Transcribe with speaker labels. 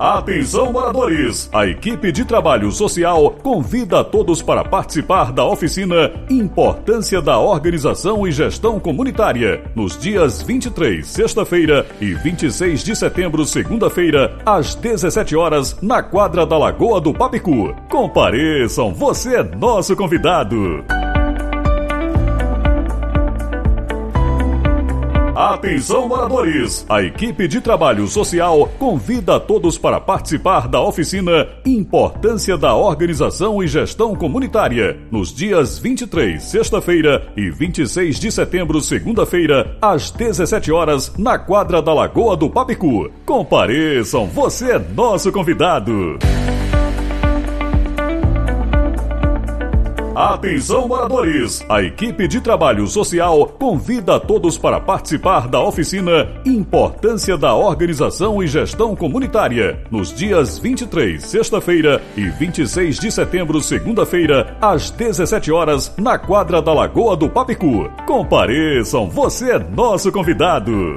Speaker 1: Atenção moradores! A equipe de trabalho social convida todos para participar da oficina Importância da Organização e Gestão Comunitária, nos dias 23, sexta-feira, e 26 de setembro, segunda-feira, às 17 horas, na quadra da Lagoa do Papicu. Compareçam, você é nosso convidado! Atenção moradores! A equipe de trabalho social convida todos para participar da oficina Importância da Organização e Gestão Comunitária, nos dias 23, sexta-feira, e 26 de setembro, segunda-feira, às 17 horas, na quadra da Lagoa do Papicu. Compareçam, você é nosso convidado! Atenção moradores! A equipe de trabalho social convida todos para participar da oficina Importância da Organização e Gestão Comunitária, nos dias 23, sexta-feira, e 26 de setembro, segunda-feira, às 17 horas, na quadra da Lagoa do Papicu. Compareçam, você é nosso convidado!